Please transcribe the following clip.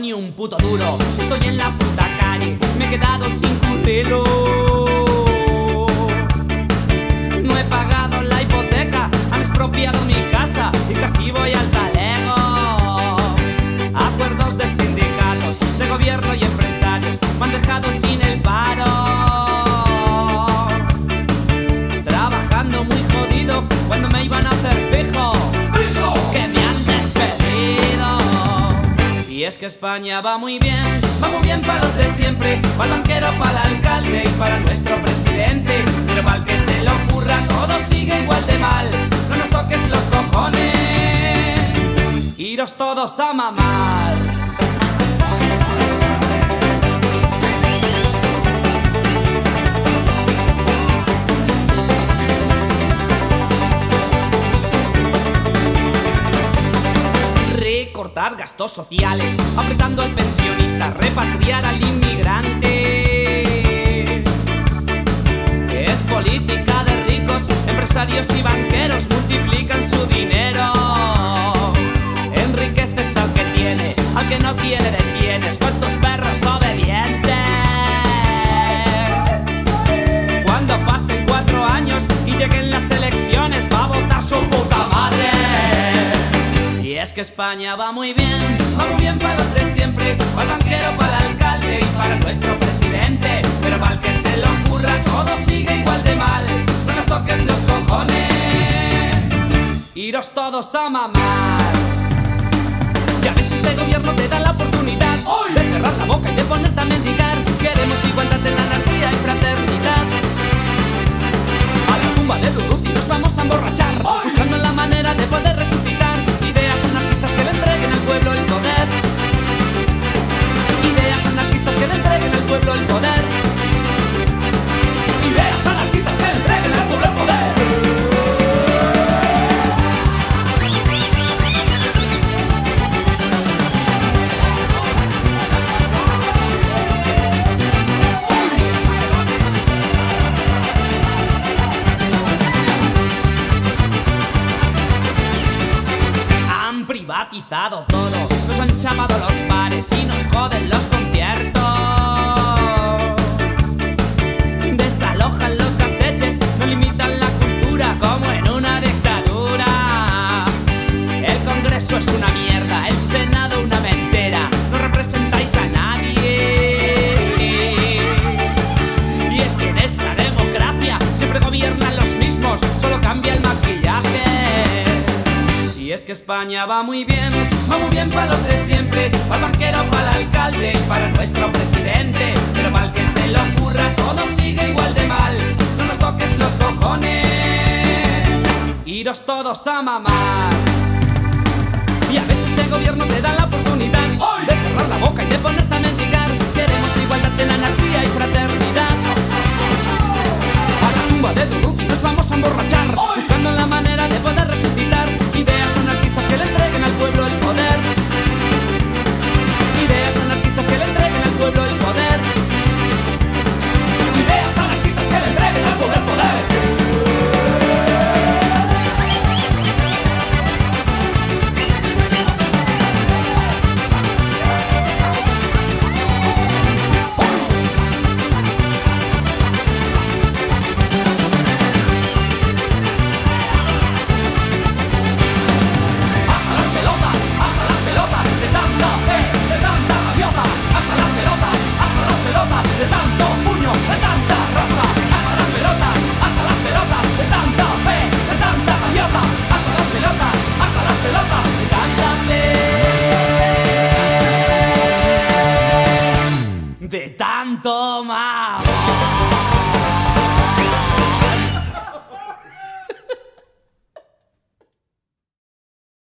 ni un puto duro. Estoy en la puta calle, me he quedado sin currículo. No he pagado la hipoteca, han expropiado mi casa y casi voy al talego. Acuerdos de sindicatos, de gobierno y empresarios me han dejado sin el paro. Trabajando muy jodido cuando me iban a Y es que España va muy bien, va muy bien para los de siempre, para el banquero, para el alcalde y para nuestro presidente. Pero para que se le ocurra todo sigue igual de mal. No nos toques los cojones. Iros todos a mamar. Gastos sociales, apretando al pensionista, repatriar al inmigrante. Es política de ricos, empresarios y banqueros multiplican su dinero. Enriqueces al que tiene, al que no tiene detienes. ¿Cuántos que España va muy bien, va muy bien para los de siempre, para el banquero, para el alcalde y para nuestro presidente. Pero para el que se le ocurra, todo sigue igual de mal. No nos toques los cojones, iros todos a mamar. Ya ves, este gobierno te da la oportunidad de cerrar la boca y de ponerte a mendigar. Queremos igualdad en anarquía y fraternidad. Privatizado todo, nos han chapado los bares y nos joden los conciertos. Es que España va muy bien, va muy bien para los de siempre, para el banquero, para el alcalde y para nuestro presidente. Pero para el que se le ocurra, todo sigue igual de mal. No nos toques los cojones, iros todos a mamar. Y a veces este gobierno te da la oportunidad de cerrar la boca y de ponerte a mendigar. Queremos igualdad en anarquía y fraternidad. A la tumba de Durruti nos vamos a emborrachar tanto amaba.